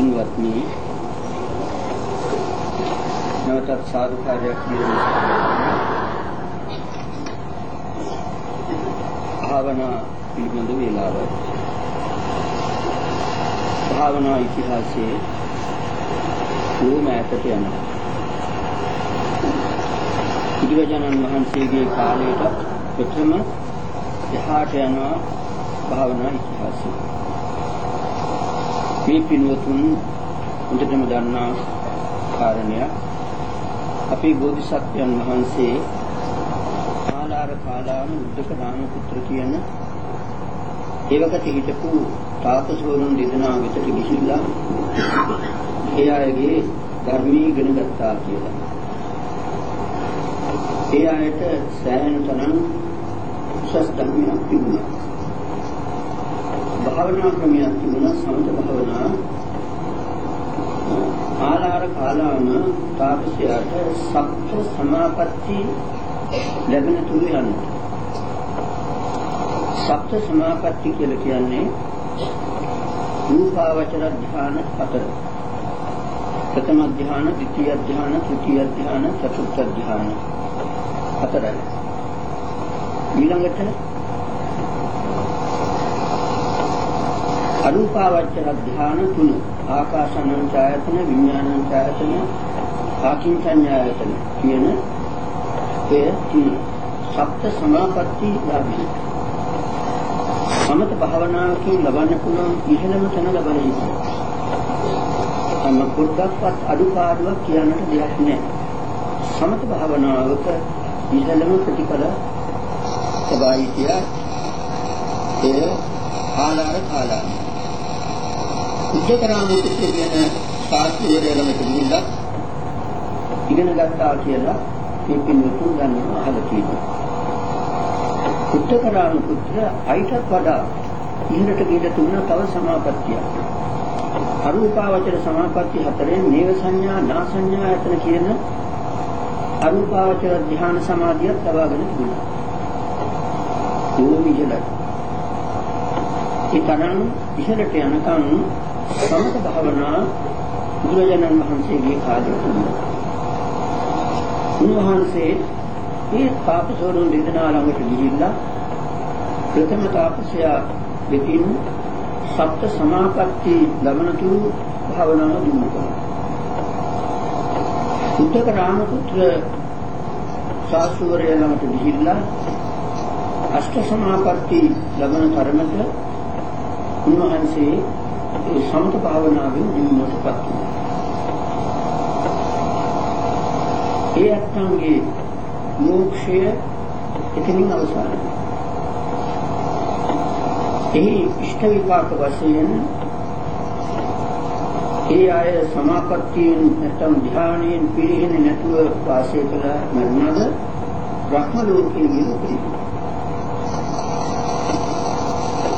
පින්වත්නි නැවතත් සාදුකාරයක් කියන භාවනා පිළිබඳ වේලාවයි භාවනා ඉතිහාසයේ ඕම ඈතට යනවා බුදුරජාණන් වහන්සේගේ කාලයට ප්‍රථම එහාට යනවා භාවනා ඉතිහාසය. මේ පින්වතුන් හොඳටම දන්නා කාරණයක් අපේ බෝධිසත්වයන් වහන්සේ ආලාර කාලාම උද්දක රාමපුත්‍ර කියන ඒවකට හිටපු තාපසවරුන් දෙදෙනා වෙතට ගිහිල්ලා ඒ අයගේ ධර්මී ඉගෙන ගත්තා කියලා. ඒ අයට සෑහෙන තරම් උසස් ධර්මයක් තිබුණා. භාවනා ක්‍රමයක් තිබුණා සමත භාවනා ආලාර කාලාම තාපසයාට සත්‍ය සමාපatti ලැබෙන තුරු යන්න. සත්‍ය සමාපatti කියලා කියන්නේ රූපාවචර ධ්‍යාන හතර. ප්‍රථම ධ්‍යාන, ද්විතීය ධ්‍යාන, තෘතීය ධ්‍යාන, චතුර්ථ ධ්‍යාන හතරයි. ඊළඟට අරූපාවචර ධ්‍යාන තුන ආකාසනං ඡායතන විඥානං ඡායතන ආකින්චඤ්ඤායතන කියන ඒ තුන සප්ත සමාපatti ලැබෙන සමත භාවනාවකින් ලබන්න පුළුවන් ඉහළම තැන ලබන එක. තම පොඩ්ඩක්වත් අඩුපාඩුවක් කියන්නට දෙයක් නැහැ. සමත භාවනාවක ඉහළම ප්‍රතිඵල සබායි කියා ඒ ආලාර කාලාම උද්දකරාමපුත්‍ර කියන ශාස්ත්‍රයේ ළමට ගිහිල්ලා ඉගෙන ගත්තා කියලා මේ පින්වතුන් ගන්නවා අහලා තියෙනවා. උද්දකරාමපුත්‍ර අයිටත් වඩා ඉහළට ගිහින් තුන තව සමාපත්තියක්. අරූපාවචර සමාපatti හතරෙන් නේව සංඥා නා සංඥා යතන කියන අරූපාවචර ධ්‍යාන සමාධියක් ලබාගෙන තිබුණා. ඕම ඉහළට. ඒ තරම් ඉහළට යනකම් සමත භාවනා බුදුරජාණන් වහන්සේගේ කාලේ තිබුණා. උන්වහන්සේ මේ තාපසවරුන් දෙදෙනා ළඟට ගිහිල්ලා ප්‍රථම තාපසයා වෙතින් සප්ත සමාපatti ලබනතු භාවනාව දිනු කළා. උත්තර රාමපුත්‍ර සාසුවරය ළඟට ගිහිල්ලා අෂ්ට සමාපatti ලබන තරමට උන්වහන්සේ ඒ සමත භාවනාවෙන් දිනුවටපත් වුණා. ඒ අත්ංගේ මෝක්ෂය එතනින් අවසන්. එහි ඉෂ්ඨ විපාක වශයෙන් ඒ අය සමාපත්තියෙන් නැත්නම් ධ්‍යානයෙන් පිළිහෙන්නේ නැතුව වාසය කළ මරණද බ්‍රහ්ම ලෝකයේ ගිහින්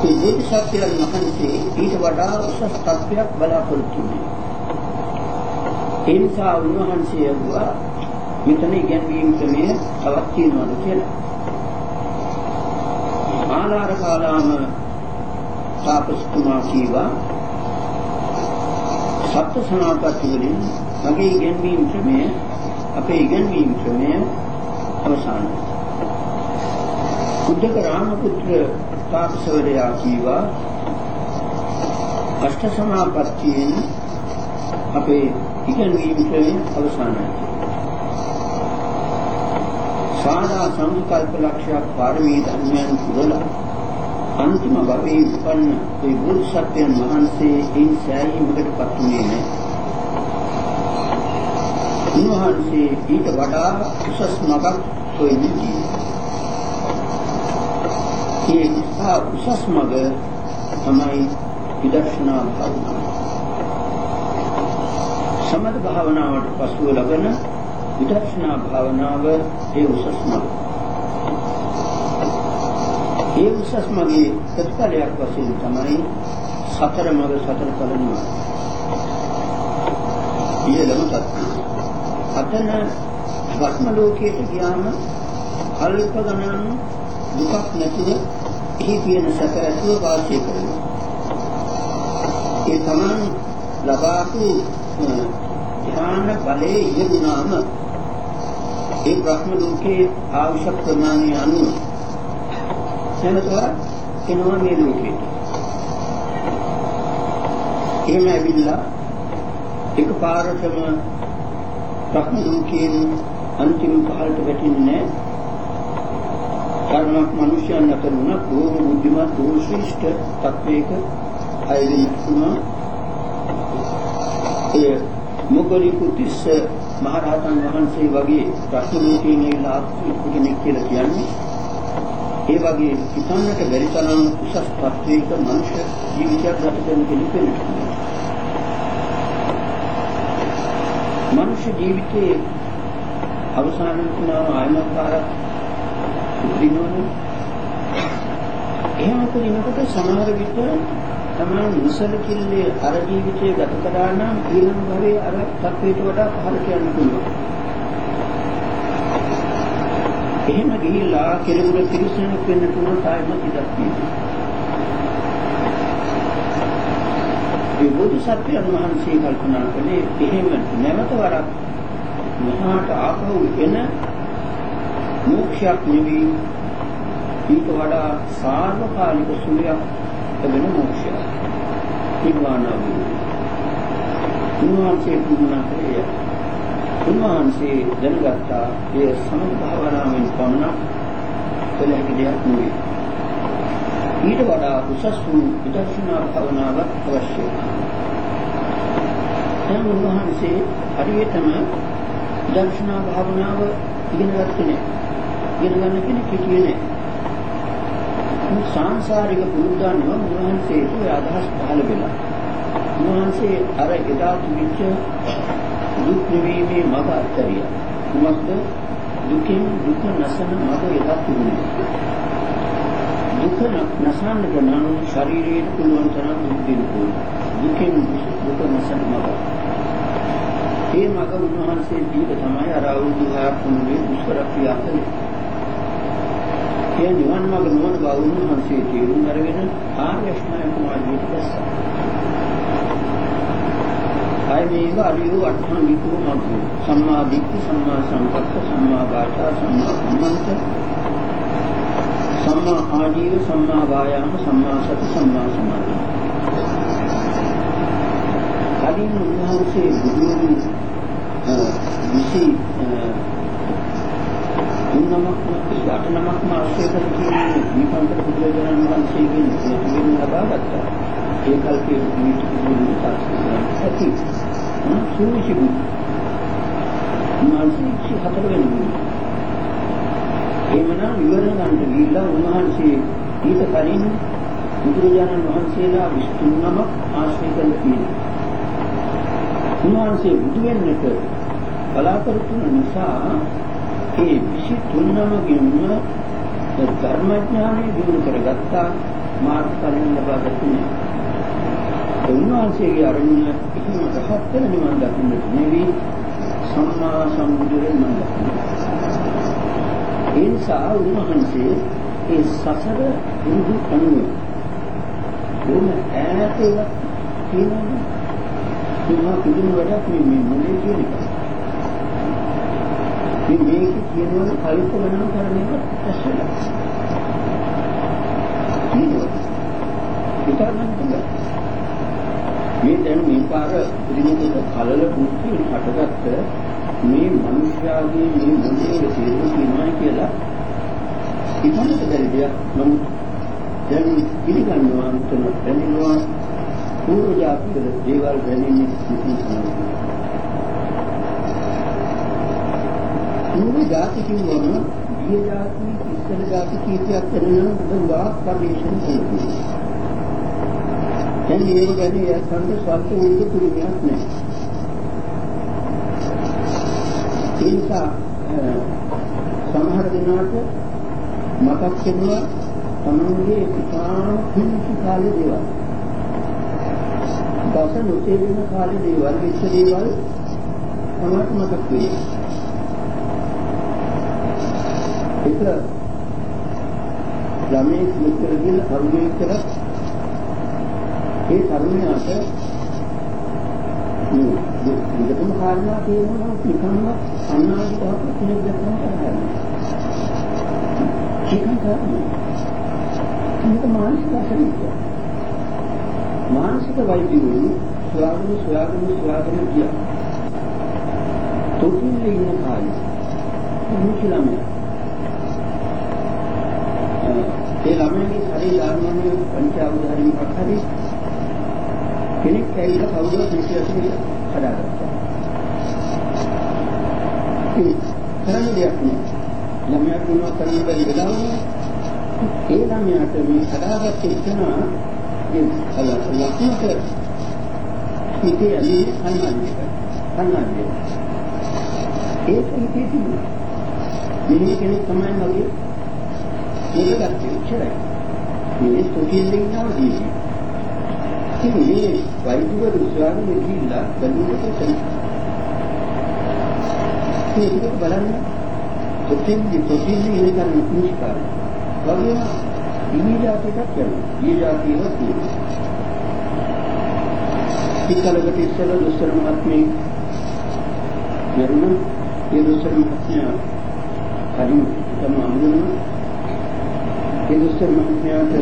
ඒ දේශසත්‍යයන් වහන්සේ ඊට වඩා උසස් තත්ත්වයක් බලාපොරොත්තු වෙනවා. ඒ නිසා උන්වහන්සේ යුවා මෙතන ඉගැන්වීම් ක්‍රමය තවත් තියෙනවද කියලා. ආලාර කාලාම තාපස්තුමා කීවා සත්‍ය සමාපatti වලින් මගේ ඉගැන්වීම් ක්‍රමය අපේ ඉගැන්වීම් ක්‍රමය අවසానයි. බුද්ධක රාමපුත්‍ර තාපසවරයා කීවා අෂ්ට සමාපත්තියෙන් අපේ ඉගෙනීම ක්‍රමය අවසానයි. සාදා සංකල්ප ලක්ෂ්‍ය පාරමී ධර්මයන් පුරලා අන්තිම භවයේ උපන්න ඒ බුදු සත්‍යයන් වහන්සේ ඒ සෑහීමකටපත් උනේ නැහැ. උන්වහන්සේ ඊට වඩා උසස් මඟක් හොයන්නේ ඒ නිසා උසස් මඟ තමයි විදර්ශනා භාවනාව. සමත භාවනාවට පසුව ලබන විදර්ශනා භාවනාව ඒ උසස් මඟ. ඒ උසස් මගේ ප්‍රතිඵලයක් වශයෙන් තමයි සතර මඟ සතර ඵල නිවන. ඊළඟ තත්ත්වය. අතන වර්ම ලෝකයට ගියාම අල්ප ගණන් දුකක් නැතුව එහි තියෙන සැප ඇතුව වාසය කරනවා. ඒ තමන් ලබාපු ධ්‍යාන බලයේ යෙදුනාම ඒ බ්‍රහ්ම ලෝකයේ ආවශ්‍ය ප්‍රමාණය අනුව නැවතවත් එනවා මේ ලෝකෙට. එහෙම ඇවිල්ලා එකපාරටම බ්‍රහ්ම ලෝකයෙන් අන්තිම පහළට වැටෙන්නේ කර්මක් මිනිසයන් අතර වුණ බොහොම බුද්ධිමත් බොහොම ශ්‍රේෂ්ඨ තත්වයක අයදී වුණා. ඒ මොග්ගලී කුතිස්ස මහරහතන් වහන්සේ වගේ ප්‍රශ්න ලෝකයෙන් ඇවිල්ලා ආපු කෙනෙක් කියලා කියන්නේ ඒ වගේ හිතන්නට බැරි තරම් උසස් තත්වයක මනුෂ්‍ය ජීවිතයක් ගත කරන කෙනෙක් වෙනවා. මනුෂ්‍ය ජීවිතයේ අවසාන වෙනවා ආයමකාරක් උපදිනවනේ. එහෙම කරනකොට සමහර විට තමයි මුසලකිල්ලේ අර ජීවිතයේ ගත කරා නම් ඊළඟ භවයේ අර තත්වයට වඩා පහළට යන්න පුළුවන්. එහෙම ගිහිල්ලා කෙනෙකුට පිරිසුණු වෙන්න පුළුවන් තායිම ඉඩක් තියෙනවා. ඒ බෝධිසත්වයන් වහන්සේ කල්පනා කළේ එහෙම නැවත වරක් මහාට ආපහු එන මෝක්ෂයක් නෙවෙයි ඊට වඩා සාර්වකාලික සුවයක් ලැබෙන මොක්ෂය. නිර්වාණ උන්වහන්සේ පුදුනා කළේ උන්වහන්සේ දැනගත්තා ඒ සමථ භාවනාවෙන් පමණක් කළ හැකි දෙයක් නෙවෙයි. ඊට වඩා උසස් වූ විදර්ශනා භාවනාවක් අවශ්‍යයි. දැන් උන්වහන්සේ හරියටම විදර්ශනා භාවනාව ඉගෙන ගත්තේ නැහැ. ඉගෙන ගන්න කෙනෙක් හිටියේ නැහැ. සාංශාරික පුරුද්දන්ව උන්වහන්සේට අදහස් පහළ වෙලා උන්වහන්සේ අර එදා තිබිච්ච දුක් නිවීමේ මඟ අත්හැරියා. මොකද දුකින් දුක නැසන මඟ එදා තිබුණේ. දුක නැසන්නට නම් ශරීරයේ පුළුවන් තරම් දුක් දෙන්න ඕනේ. දුකින් දුක නැසන මඟ. මේ මඟ උන්වහන්සේ දීක තමයි අර අවුරුදු 6ක් වුණේ දුෂ්කර ක්‍රියා කළේ. ඒ නිවන් මාර්ග නොවන බව උන්වහන්සේ තේරුම් අරගෙන ආර්ය අෂ්ටාංග මාර්ගයට දැස්සා. ආයමේව අරියෝ අට්ඨාංගිකෝ මග්ගෝ සම්මා දිට්ඨි සම්මා සංකප්ප සම්මා වාචා සම්මා කම්මන්ත සම්මා ආජීව සම්මා වායාම සම්මා සති සම්මා සමාධි. කලින් උන්වහන්සේ බුදුන් විසි තුන්නමක් අට නමක්ම ආශ්‍රය කර කියන්නේ දීපංකර බුදුරජාණන් වහන්සේගෙන් මෙතුමින් ලබා ගත්තා. ඒ කල්පයේ නිමිති බුදු ඇති. සූවිසි බුදු. මානසික හතර වෙනි බුදු. එමනම් ඉවර ගන්න ගිහිල්ලා උන්වහන්සේ ඊට කලින් බුදුරජාණන් වහන්සේලා 23 නමක් ආශ්‍රය කරලා තියෙනවා. උන්වහන්සේ බුදු වෙන්නට බලාපොරොත්තු නිසා ඒ 23 ගෙන්න ධර්මඥානෙ දිනු කරගත්තා මාර්ගඵලෙන් ලබා ගන්නේ. උන්වහන්සේගේ අරමුණ කිසිම රහත් වෙන නිවන් දකින්නට නෙවෙයි සම්මා සම්බුදුරෙන් මම ඒ නිසා උන්වහන්සේ ඒ සසර දුරු අනුව දුන ඈතේ තියෙනවා. මේ පුදුම වැඩක් මේ මොලේ කියන එක. ඉතින් මේක කියනවනේ කල්ප ගණන් කරන එක ඇස්සලා. මේ දැන් මේ පාර පිළිමකට කලල බුද්ධි හටගත්ත මේ මිනිස්යාගේ මේ මොලේ තේරුම් කියනවා කියලා ඉතනට බැරි දෙයක් නමුත් දැන් පිළිගන්නවා මුතන දැනෙනවා පූර්ව ජාතිවල දේවල් දැනෙන්නේ කිසි කෙනෙකුට අන්නේ ධාති කිව්වම ගිය ධාති ඉස්සර ධාති කීපයක් කරනවා බුදුවා පරිශන කියනවා. දැන් මේ ගැන යස්සන්ට සත්‍ය වූ කුරුමයක් නැහැ. ඒ නිසා සමහර දිනකට මතක් වෙනවා තමන්ගේ ඉතාම කුංචි කාලේ දේවල්. දස නොතේරෙන කාලේ දේවල් ඉස්ස දේවල් තමයි මතක් වෙන්නේ. එක ළමයි මෙතන ගිහලා තරුණයෙක් කියලා ඒ තරුණයාට හොඳටම කාරණා තියෙනවා නිකම්ම අනාගතව කෙනෙක් දැක්කම කරන්නේ. ඒකම කරන්නේ. මේක මානසික අසනීපය. මානසික වෛද්‍යවරු සොයාගෙන සොයාගෙන සොයාගෙන ගියා. තොටිල්ලේ ඉන්න කාලේ මුචි ළමයා ඒ ළමයාගේ ශරීර ධර්මයේ පංචාවධාරී මොකක් හරි කෙනෙක් ඇවිල්ලා කවුරුත් විශ්වාසය හදාගත්තා. ඒ කරන්න දෙයක් නෑ. ළමයාට මොනවද කරන්න බැරි වෙලාවනේ ඒ ළමයාට මේ හදාගත්ත එකනා ඒ ලක්ෂණක හිතේ ඇලී කන්නාඩි එක. කන්නාඩි එක. ඒක හිතේ තිබුණා. මෙහෙම කෙනෙක් තමයි මගේ මේක ගත්තේ ඉච්චරයි. මේ තුකින් ඉන්නවදී. ඉතින් මේ වෛද්‍යවරු සොයාගෙන ගිහිල්ලා බැලුවට තන. මේක බලන්න තුකින් තුකින් ඉන්න කරන කුෂ්කාරය. වගේම ඉනිජාතියක් කරනවා. ඊජාතියක් තියෙනවා. පිටකලකට ඉස්සෙල්ලා දුස්සර මහත්මිය මෙන්න ඒ දුස්සර මහත්මිය කලින් තම අමුදුන ඒ දුස්සර මහත්මියට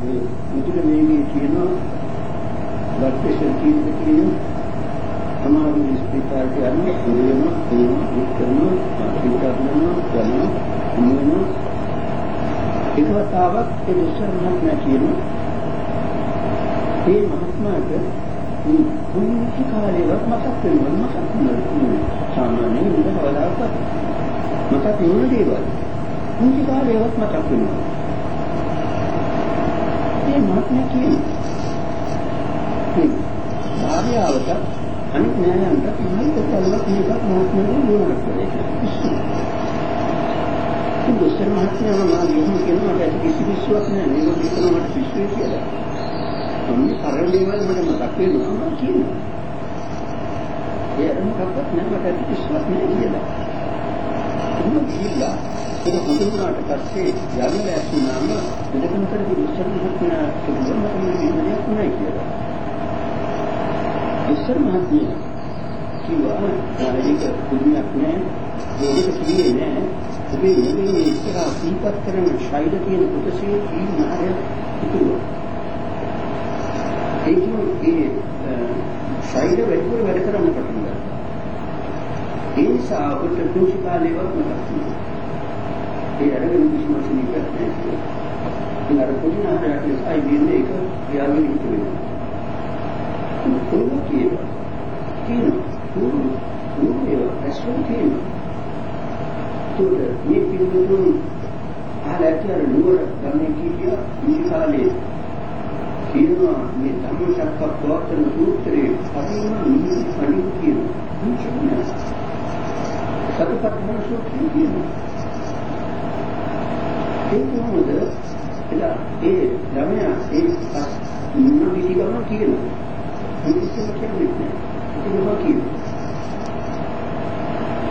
මේ මුතුල මේකේ කියනවා. බ්ලඩ් ප්‍රෙෂර් කීයද කියන අමාරු ස්පීකර්ට යන පුරේම තේම විස්තරන පිටකරන කරන මොනවා එකවතාවක් ඒ දුස්සර මහත්මිය කියනවා ඒ මහත්මයාට පුංචි කාලේවත් මතක් වෙනවා. මතක් වෙනවා සාමාන්‍යයෙන් ඉඳ කවදාකවත්. මතක් වෙන දේවල්. පුංචි කාලේවත් මතක් වෙනවා. ඒ මහත්මයා කියන්නේ. භාර්යාවට අනිත් නෑයන්ට මයික කල්වත් මේකත් මහත්මයාගේ දුරක් කරේ ඉතින් දුස්සර මහත්මයා මම ගිහින් කියනවා මට කිසි විශ්වාසයක් නෑ. මේක විතර මට විශ්වාසය කියලා. අන්නේ කරන දේවල් මට මතක් වෙනවා. මම කියනවා. ඒ මොකක්වත් නැමකට විශ්වාස නෑ කියලා. මොන ගිහිල්ලා ඒක හඳුනාට පස්සේ යන්න ඇතුණාම දෙකම කරපු ඉස්සර මහත්මයා කිව්වා මට මේ විදිහක් නෑ කියලා. ඉස්සර මහත්මයා කිව්වා ඒක පුදුමයක් නෑ ඒක කියේ නෑ ඔබේ මේ ඉස්සර සීපත් කරන ශෛල තියෙන කොටසේ ಈ නාරය ඉතුරුවා. ඒකේ ඒ ශෛල වැඩිපුර වැඩ කරන්න පටන් ගන්නවා. ඒ නිසා අපිට කුංචි කාලේවත් මතක් වෙනවා. ඒ අරගෙන කිසිම සීනියක් නැහැ. ඉතින් අර පොඩි නාටකයක් නිසා ඉන්නේ ඒක ක්‍රියාවෙන් ඉතු වෙනවා. කොහොමද කියනවා? කියනවා. කොහොමද ඒවා ඇස්වල කියනවා. ඒකට මේ පිළිතුරු ආලැකිය නුවර ගන්නේ කීකියා මේ කාලේ කියනවා මේ ධම්මචක්ක ප්‍රවර්තන සූත්‍රයේ හරිම නිදි අනිත් කියනවා. සතිපට්ඨාන සූත්‍රය කියනවා. ඒක මොකද? එලා ඒ ළමයා ඒ මුන්න පිටිගම කියනවා. මේකම කියන්නේ නැහැ. ඒක කියනවා.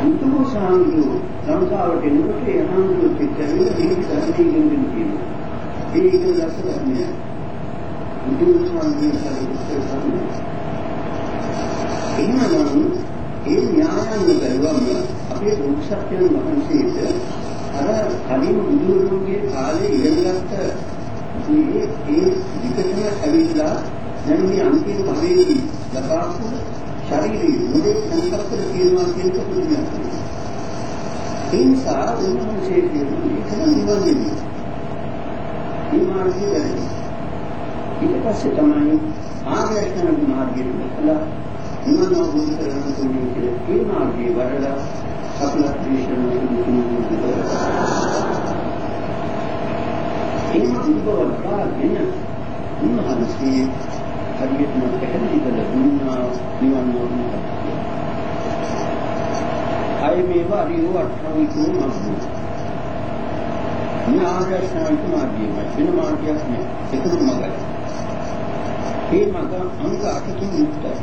මුතුම සාංගු සංසාරට එනකොට යහඳු පිටකේ මේ ධර්මයේ ගෙන්දින් කියනවා. ඒක ලස්සනක් බුදුන් වහන්සේ එහෙමනම් ඒ ඥානන්න බැලුවම අපේ දුක්සත්යන් වහන්සේට අර කලින් බුදුරුගේ කාලේ ඉගෙනගත්ත මේ ඒ විකසන ඇවිල්ලා දැන් මේ අන්තිම භවයේදී ලබාපු ශරීරයේ මුදේ සංකප්පල තියෙනවා කියන පුදුමයක්. ඒ නිසා උන්වහන්සේ කියන්නේ ඒක නිවන් දෙන්නේ. මේ මාර්ගය වැරදි. ඊට පස්සේ තමයි ආර්ය අෂ්ටාංග මාර්ගයේ ඉස්සලා නිවන අවබෝධ කරගන්න ඕනේ කියලා ඒ මාර්ගයේ වරලා සකල ක්‍රිෂණ සුදුසු ඒ මාර්ගවල පාගෙන උන්වහන්සේ හරියටම පැහැදිලි කළ දුන්නා නිවන් මාර්ගය. අය මේවා අරියෝ අට්ඨවිකෝ මාර්ගය. මේ ආර්ය අෂ්ටාංග මාර්ගයයි වෙන මාර්ගයක් නෑ. එකම මාර්ගය. මේ මඟ අංග අටකින් යුක්තයි.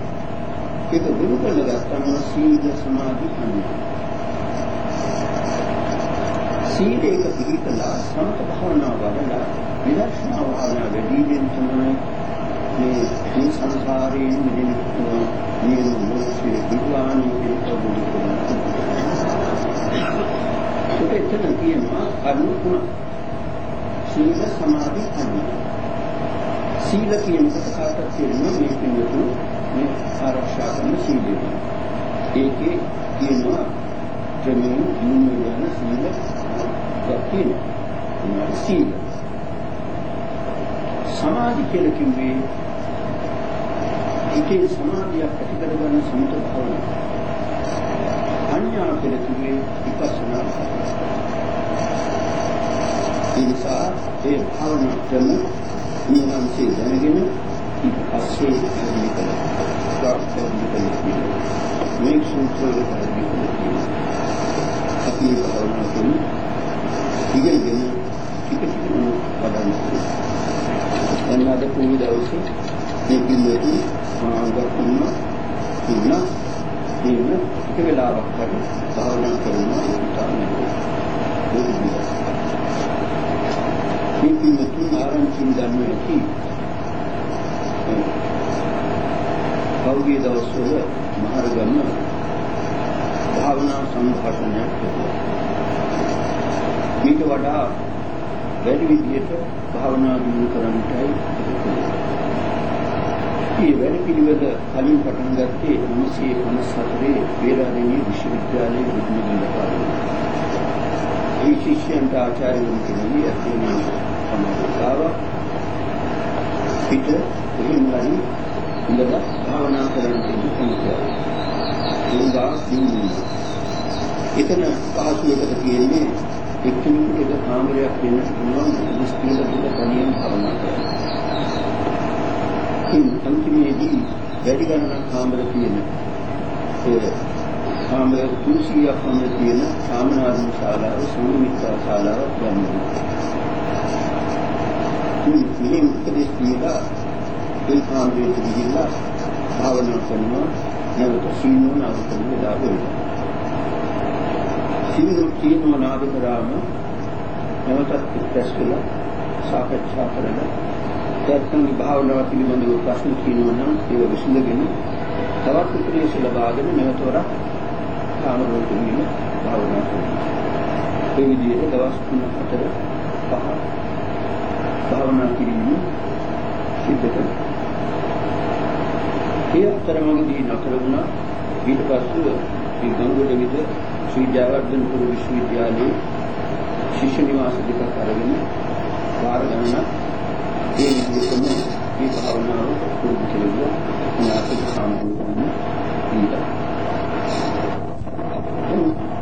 ඒක දුරු කරගත්තම සීල සමාධි ප්‍රඥා. සීලයක පිළිපදලා සමත භාවනාව වඩලා විදර්ශනා භාවනාව වැඩිමින් තමයි මේ මේ සංසාරයෙන් මිදෙන්න පුළුවන් මේ මොහොතේ විද්වානී පිළිපදින්න පුළුවන්. ඒකෙන් තියෙනවා කරුණ සීල සමාධි ප්‍රඥා. සීල කියන කතාවට කියනවා මේ පිළිතුරු මේ ආරක්ෂා කරන සීලය. ඒකේ කියනවා ප්‍රමේය නිවන සීල සීල දක්ිනවා. සීල. සමාධි කියලා කිව්වේ ඒකේ සමාධියක් ඇති කරගන්න සමත භාවනාව. අඥා කියලා කිව්වේ විපස්සනා. ඒ නිසා ඒ භාවනා ක්‍රම නියමන්සේ දැනගෙන ඊට පස්සේ හරි කරලා මේ සූත්‍රය හරි කරලා අපි භාවනා කරන ඉගෙනගෙන ටික ටික පදන්න දැන් අද පුණ්‍ය දවසේ මේ පිළිවෙල මාර්ගකුණ ඉන්න ඉන්න ටික වෙලාවක් හරි භාවනා කරනවා ඒක මේ පින්තුන් ආරම්භින් ගන්න ඇති කවුගේ දවස්වල මහරගම භාවනා සම්භාෂණයක් කළා. මේක වඩා වැඩි විදිහට භාවනා දිනු කරන්නටයි මේ වැඩ පිළිවෙල කලින් පටන් ගත්තේ 1954 වේලාදෙණිය විශ්වවිද්‍යාලයේ බුද්ධිමය කාලේ. ඒ ශිෂ්‍යයන්ට ආචාර්යවරුන් කෙනෙක් ඇතුළේ සමාජතාව පිට එහෙමයි ඉඳලා භාවනා කරන්න කිව්වා. ඒවා සිංහල. එතන පහසුවකට කියන්නේ එක්කෙනෙකුට එක කාමරයක් වෙන්න පුළුවන් මුස්ලිම් දෙක තනියම භාවනා කරනවා. ඉතින් අන්තිමේදී වැඩි ගණනක් කාමර තියෙන ඒ කාමර 300ක් පමණ තියෙන සාමනාධන ශාලාව සූමිත්තා ශාලාව ගන්නවා. ඉතින් උපදේශ දීලා ඒ කාමරයට ගිහිල්ලා භාවනා කරනවා නැවත සීනෝ නාමකම දාගෙන. සීනෝ සීනෝ නාමකරාම නැවතත් ප්‍රශ්න කළා සාකච්ඡා කරලා දැක්කම භාවනාව පිළිබඳව ප්‍රශ්න කියනවා නම් ඒක විසඳගෙන තවත් උපදේශ ලබාගෙන නැවතවරක් කාමරවලට ගිහින් භාවනා කරනවා. ඒ විදිහට දවස් 3 4 5 භාවනා කිරීම සිද්ධ කරනවා. ඒ අතරමඟදී නතර වුණා ඊට පස්සේ මේ ගංගොඩ විද ශ්‍රී ජයවර්ධනපුර විශ්වවිද්‍යාලයේ ශිෂ්‍ය නිවාස දෙකක් අරගෙන වාර ගණනක් ඒ විදිහටම මේ භාවනාව පුරුදු කෙරුවා. ඥාති සාමූහික